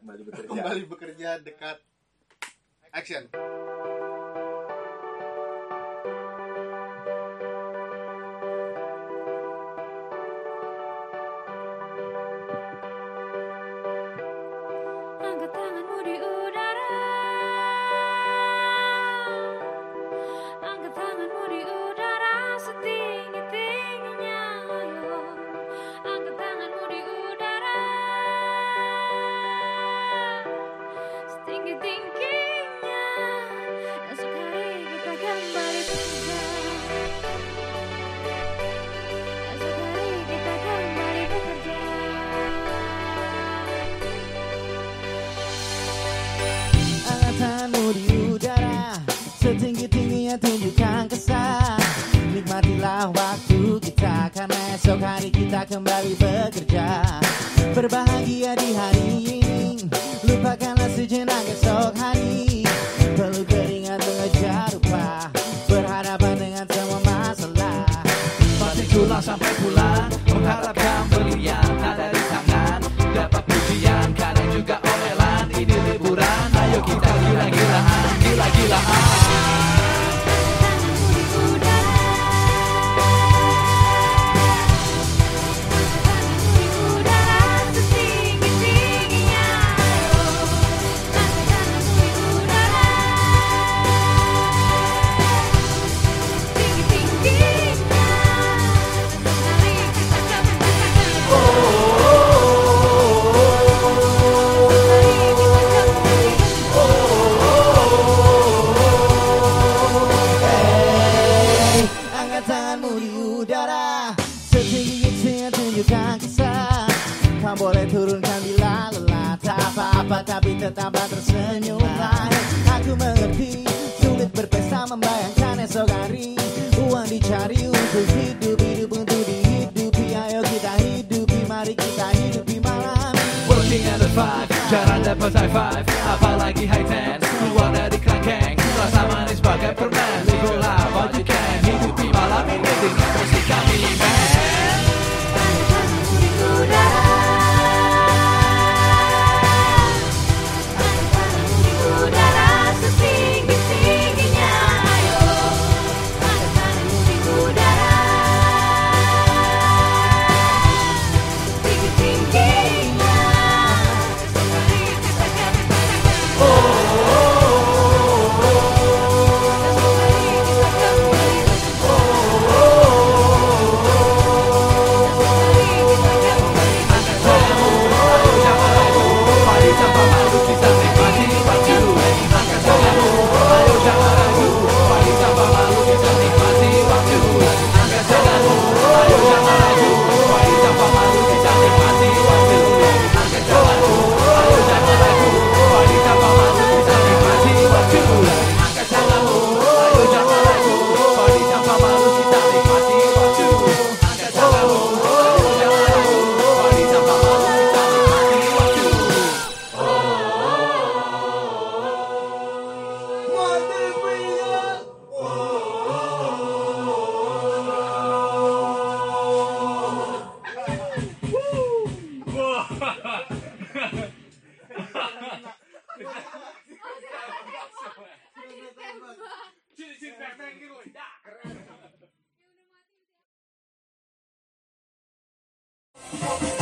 kembali bekerja. Kembali bekerja dekat. Action Tingginya. Esok hari kita kembali bekerja Esok hari kita kembali bekerja. Angkatanmu di udara Setinggi-tingginya tunjukkan kesan. Nikmatilah waktu kita Karena esok hari kita kembali bekerja. Berbahagia di hari ini Lupakanlah sejenak esok hari Perlu keringat mengejar rupa Berhadapan dengan semua masalah. Pasti tulang sampai pulang Mengharapkan Kau boleh turunkan bila lelah Tak apa-apa tapi tetaplah tersenyum Aku mengerti Sulit berpesta membayangkan esok hari. Uang dicari untuk hidup Hidup untuk dihidupi. Ayo kita hidupi Mari kita hidupi malam. Working at a five Jarang dapat high five. Apalagi high ten tembak. Ciri-ciri Batman gitu. Ya, keren. Ya udah mati